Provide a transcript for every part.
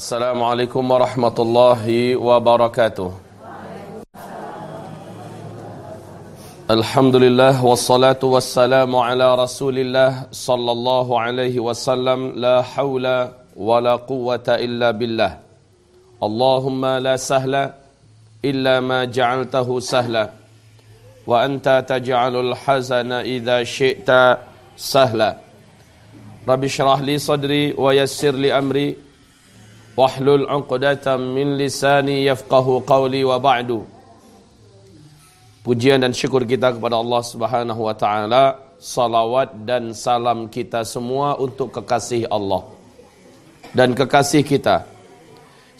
السلام عليكم ورحمة الله وبركاته. الحمد لله والصلاة والسلام على رسول الله صلى الله عليه وسلم. لا حول ولا قوة إلا بالله. اللهم لا سهل إلا ما جعلته سهلا وأنت تجعل الحزن إذا شئت سهلا رب اشرح لي صدري ويسر لي أمري. Wahlul 'uqdatam min lisani yafqahu qawli wa ba'du. Pujian dan syukur kita kepada Allah Subhanahu wa taala, salawat dan salam kita semua untuk kekasih Allah dan kekasih kita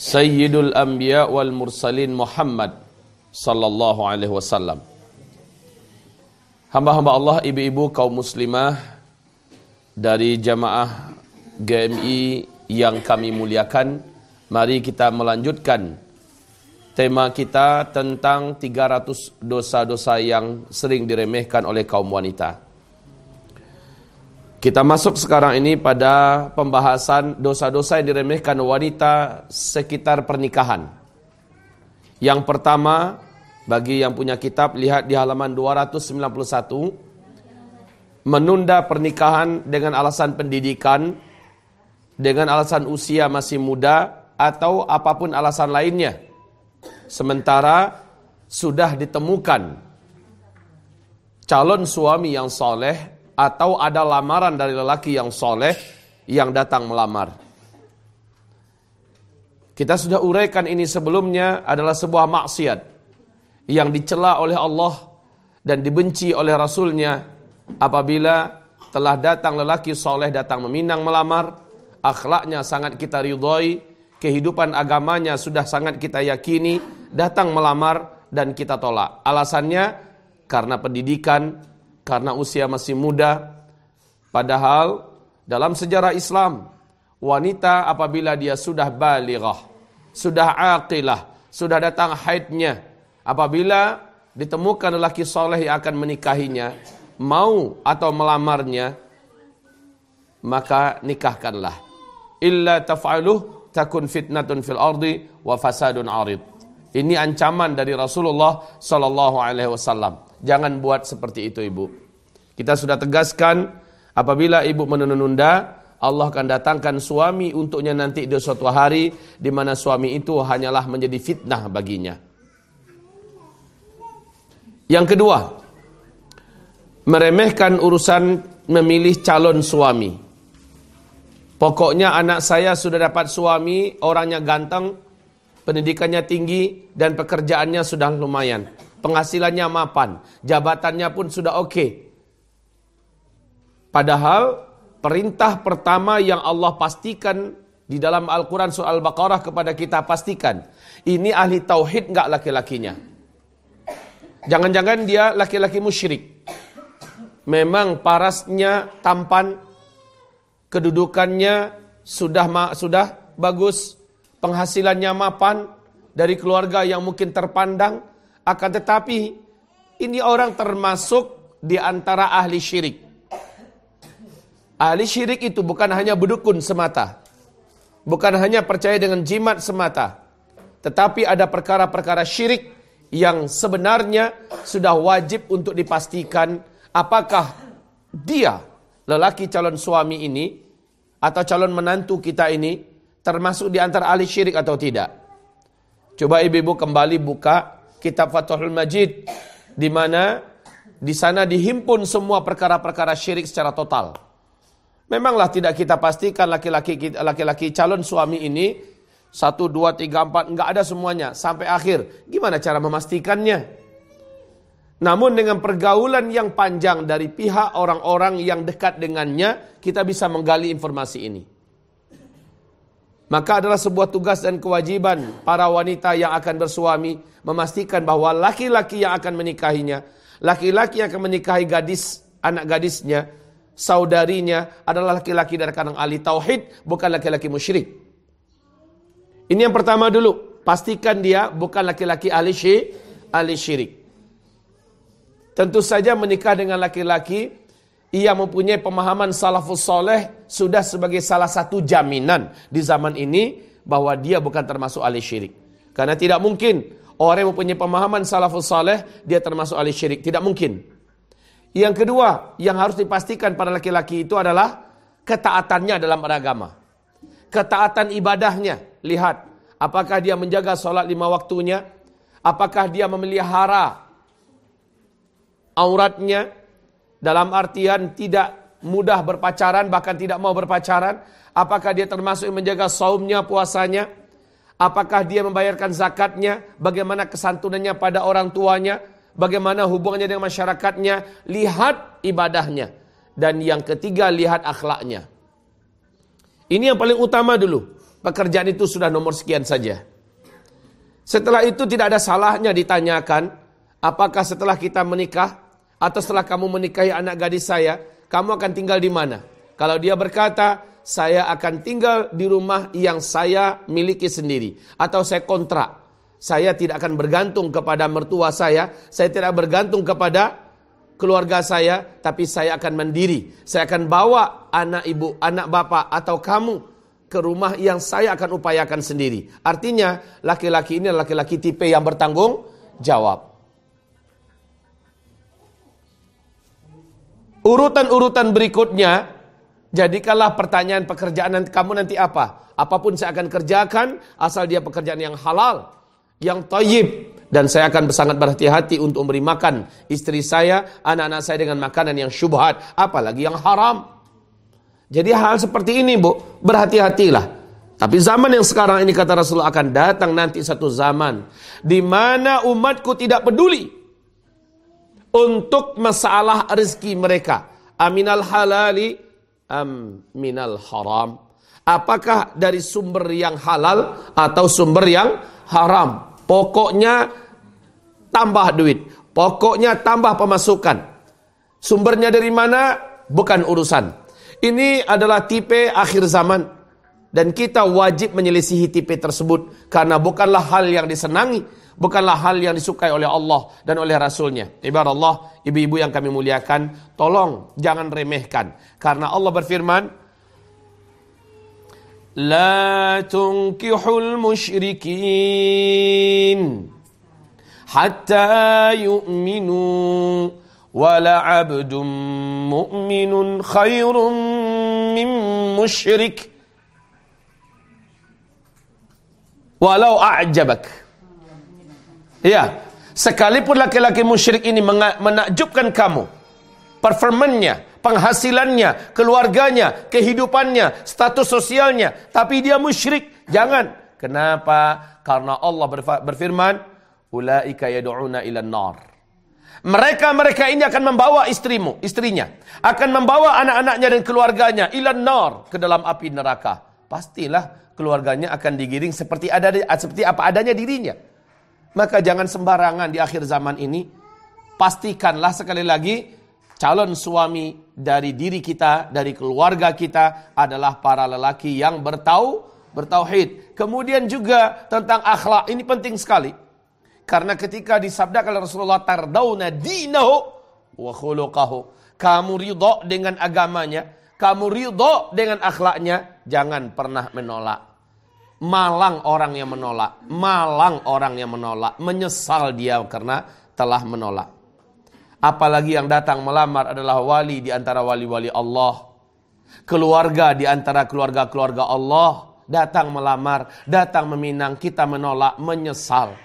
Sayyidul Anbiya wal Mursalin Muhammad sallallahu alaihi wasallam. Hamba-hamba Allah, ibu-ibu kaum muslimah dari jamaah GMI yang kami muliakan, mari kita melanjutkan tema kita tentang 300 dosa-dosa yang sering diremehkan oleh kaum wanita. Kita masuk sekarang ini pada pembahasan dosa-dosa yang diremehkan wanita sekitar pernikahan. Yang pertama, bagi yang punya kitab, lihat di halaman 291, menunda pernikahan dengan alasan pendidikan, dengan alasan usia masih muda atau apa pun alasan lainnya. Sementara sudah ditemukan calon suami yang soleh atau ada lamaran dari lelaki yang soleh yang datang melamar. Kita sudah uraikan ini sebelumnya adalah sebuah maksiat yang dicela oleh Allah dan dibenci oleh Rasulnya apabila telah datang lelaki soleh datang meminang melamar akhlaknya sangat kita ridhoi, kehidupan agamanya sudah sangat kita yakini, datang melamar dan kita tolak. Alasannya karena pendidikan, karena usia masih muda. Padahal dalam sejarah Islam, wanita apabila dia sudah balighah, sudah aqilah, sudah datang haidnya, apabila ditemukan lelaki soleh yang akan menikahinya, mau atau melamarnya, maka nikahkanlah illa taf'aluh takun fitnatun fil ardi wa fasadun arid. Ini ancaman dari Rasulullah sallallahu alaihi wasallam. Jangan buat seperti itu Ibu. Kita sudah tegaskan apabila Ibu menunda Allah akan datangkan suami untuknya nanti di suatu hari di mana suami itu hanyalah menjadi fitnah baginya. Yang kedua, meremehkan urusan memilih calon suami. Pokoknya anak saya sudah dapat suami, orangnya ganteng, pendidikannya tinggi, dan pekerjaannya sudah lumayan. Penghasilannya mapan, jabatannya pun sudah oke. Okay. Padahal perintah pertama yang Allah pastikan di dalam Al-Quran surah Al-Baqarah kepada kita pastikan. Ini ahli tauhid enggak laki-lakinya. Jangan-jangan dia laki-laki musyrik. Memang parasnya tampan, kedudukannya sudah sudah bagus, penghasilannya mapan dari keluarga yang mungkin terpandang, akan tetapi ini orang termasuk di antara ahli syirik. Ahli syirik itu bukan hanya bedukun semata. Bukan hanya percaya dengan jimat semata. Tetapi ada perkara-perkara syirik yang sebenarnya sudah wajib untuk dipastikan apakah dia lelaki calon suami ini atau calon menantu kita ini termasuk di antara ahli syirik atau tidak. Coba ibu-ibu kembali buka kitab Fathul Majid di mana di sana dihimpun semua perkara-perkara syirik secara total. Memanglah tidak kita pastikan laki-laki laki-laki calon suami ini satu, dua, tiga, empat, enggak ada semuanya sampai akhir. Gimana cara memastikannya? Namun dengan pergaulan yang panjang dari pihak orang-orang yang dekat dengannya, kita bisa menggali informasi ini. Maka adalah sebuah tugas dan kewajiban para wanita yang akan bersuami memastikan bahwa laki-laki yang akan menikahinya, laki-laki yang akan menikahi gadis, anak gadisnya, saudarinya adalah laki-laki dari kalangan ahli tauhid, bukan laki-laki musyrik. Ini yang pertama dulu, pastikan dia bukan laki-laki ahli syirik. Tentu saja menikah dengan laki-laki ia mempunyai pemahaman salafus soleh sudah sebagai salah satu jaminan di zaman ini bahwa dia bukan termasuk ahli syirik. Karena tidak mungkin orang yang mempunyai pemahaman salafus saleh dia termasuk ahli syirik, tidak mungkin. Yang kedua, yang harus dipastikan pada laki-laki itu adalah ketaatannya dalam beragama. Ketaatan ibadahnya, lihat apakah dia menjaga sholat lima waktunya, apakah dia memelihara auratnya dalam artian tidak mudah berpacaran bahkan tidak mau berpacaran, apakah dia termasuk yang menjaga saumnya, puasanya, apakah dia membayarkan zakatnya, bagaimana kesantunannya pada orang tuanya, bagaimana hubungannya dengan masyarakatnya, lihat ibadahnya. Dan yang ketiga, lihat akhlaknya. Ini yang paling utama dulu. Pekerjaan itu sudah nomor sekian saja. Setelah itu tidak ada salahnya ditanyakan, apakah setelah kita menikah, atau setelah kamu menikahi anak gadis saya, kamu akan tinggal di mana? Kalau dia berkata, saya akan tinggal di rumah yang saya miliki sendiri. Atau saya kontrak saya tidak akan bergantung kepada mertua saya, saya tidak bergantung kepada keluarga saya, tapi saya akan mandiri. Saya akan bawa anak ibu, anak bapak atau kamu ke rumah yang saya akan upayakan sendiri. Artinya laki-laki ini adalah laki-laki tipe yang bertanggung jawab. Urutan-urutan berikutnya, jadikanlah pertanyaan pekerjaan nanti kamu nanti apa? Apa pun saya akan kerjakan, asal dia pekerjaan yang halal yang tayyib dan saya akan sangat berhati-hati untuk memberi makan istri saya, anak-anak saya dengan makanan yang syubhat, apalagi yang haram. Jadi hal seperti ini, Bu, berhati-hatilah. Tapi zaman yang sekarang ini kata Rasulullah akan datang nanti satu zaman di mana umatku tidak peduli untuk masalah rezeki mereka. Aminal halali am haram. Apakah dari sumber yang halal atau sumber yang haram? Pokoknya tambah duit. Pokoknya tambah pemasukan. Sumbernya dari mana? Bukan urusan. Ini adalah tipe akhir zaman. Dan kita wajib menyelisihi tipe tersebut. Karena bukanlah hal yang disenangi Bukanlah hal yang disukai oleh Allah dan oleh Rasulnya. Ibarat Allah, ibu-ibu yang kami muliakan. Tolong jangan remehkan. Karena Allah berfirman, لا تنكحوا المشركين حتى يؤمنوا ولعبد مؤمن خير من مشرك ولو أعجبك Ya, sekalipun laki-laki musyrik ini menakjubkan kamu, performannya, penghasilannya, keluarganya, kehidupannya, status sosialnya, tapi dia musyrik. Jangan. Kenapa? Karena Allah berfirman, "Ulaika yad'una ila nar." Mereka-mereka ini akan membawa istrimu, istrinya, akan membawa anak-anaknya dan keluarganya ila nar ke dalam api neraka. Pastilah keluarganya akan digiring seperti ada seperti apa adanya dirinya. Maka jangan sembarangan di akhir zaman ini. Pastikanlah sekali lagi calon suami dari diri kita, dari keluarga kita adalah para lelaki yang bertau, bertauhid. Kemudian juga tentang akhlak, ini penting sekali. Karena ketika disabdakan Rasulullah tardauna dinahu wa khuluqahu. Kamu ridho dengan agamanya, kamu ridho dengan akhlaknya, jangan pernah menolak. Malang orang yang menolak, malang orang yang menolak, menyesal dia karena telah menolak. Apalagi yang datang melamar adalah wali di antara wali-wali Allah. Keluarga di antara keluarga-keluarga Allah datang melamar, datang meminang, kita menolak, menyesal.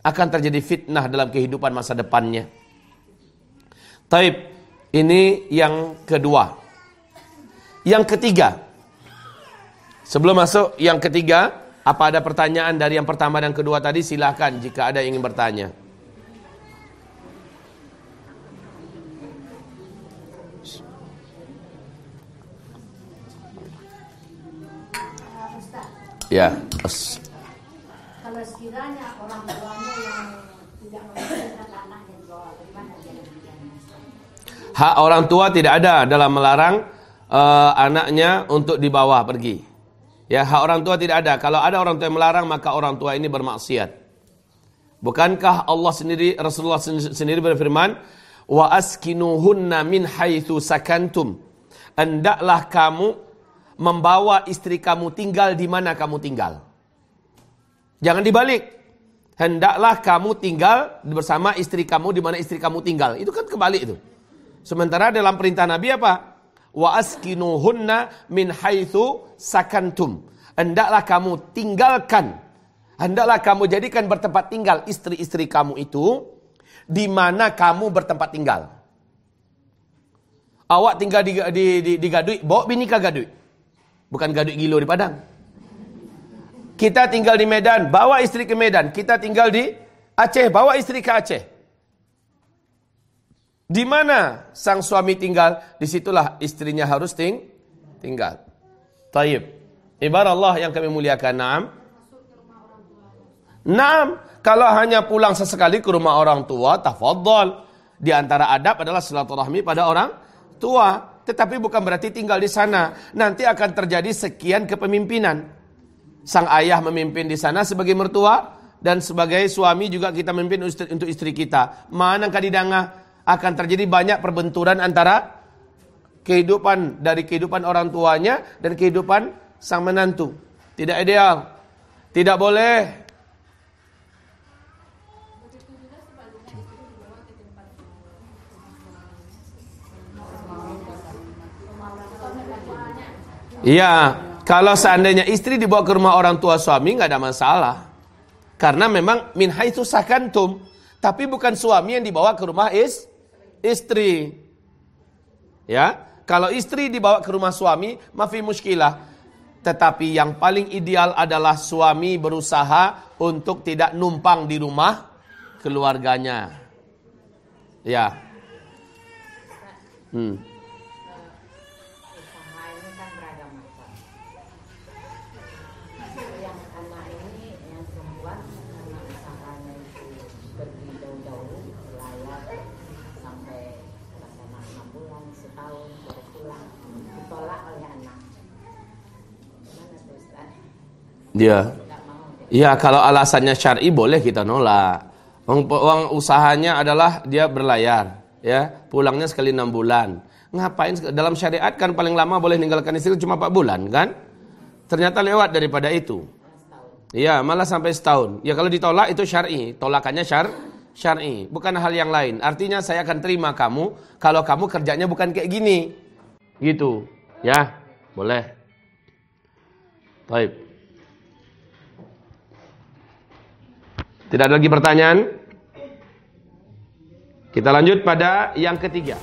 Akan terjadi fitnah dalam kehidupan masa depannya. Taib, ini yang kedua. Yang ketiga, sebelum masuk yang ketiga, apa ada pertanyaan dari yang pertama dan kedua tadi? Silahkan jika ada yang ingin bertanya. Ya. Kalau sekiranya orang tuanya yang tidak anaknya dibawa, bagaimana Hak orang tua tidak ada dalam melarang uh, anaknya untuk dibawa pergi. Ya, hak orang tua tidak ada. Kalau ada orang tua yang melarang, maka orang tua ini bermaksiat. Bukankah Allah sendiri, Rasulullah sendiri berfirman, Wa askinuhunna min haithu sakantum. Hendaklah kamu membawa istri kamu tinggal di mana kamu tinggal. Jangan dibalik. Hendaklah kamu tinggal bersama istri kamu di mana istri kamu tinggal. Itu kan kebalik itu. Sementara dalam perintah Nabi apa? Wa askinuhunna min haitsu sakantum. Hendaklah kamu tinggalkan. Hendaklah kamu jadikan bertempat tinggal istri-istri kamu itu di mana kamu bertempat tinggal. Awak tinggal di di di, di Gadui, bawa bini ke Gadui. Bukan Gadui Gilo di Padang. Kita tinggal di Medan, bawa istri ke Medan. Kita tinggal di Aceh, bawa istri ke Aceh. Di mana sang suami tinggal, di situlah istrinya harus ting tinggal. Taib. Ibarat Allah yang kami muliakan. Naam. Naam. Kalau hanya pulang sesekali ke rumah orang tua, tafadhol. Di antara adab adalah silaturahmi pada orang tua. Tetapi bukan berarti tinggal di sana. Nanti akan terjadi sekian kepemimpinan. Sang ayah memimpin di sana sebagai mertua. Dan sebagai suami juga kita memimpin untuk istri kita. Mana kadidanga akan terjadi banyak perbenturan antara kehidupan dari kehidupan orang tuanya dan kehidupan sang menantu. Tidak ideal. Tidak boleh Iya, kalau seandainya istri dibawa ke rumah orang tua suami nggak ada masalah. Karena memang min haitsu sakantum, tapi bukan suami yang dibawa ke rumah is istri. Ya, kalau istri dibawa ke rumah suami, mafi muskilah. Tetapi yang paling ideal adalah suami berusaha untuk tidak numpang di rumah keluarganya. Ya. Hmm. Ya kalau alasannya syar'i boleh kita nolak. Uang, usahanya adalah dia berlayar, ya pulangnya sekali enam bulan. Ngapain dalam syariat kan paling lama boleh meninggalkan istri cuma empat bulan kan? Ternyata lewat daripada itu. Iya malah sampai setahun. Ya kalau ditolak itu syar'i, tolakannya syar syar'i, bukan hal yang lain. Artinya saya akan terima kamu kalau kamu kerjanya bukan kayak gini. Gitu. Ya, boleh. Baik. Tidak ada lagi pertanyaan? Kita lanjut pada yang ketiga.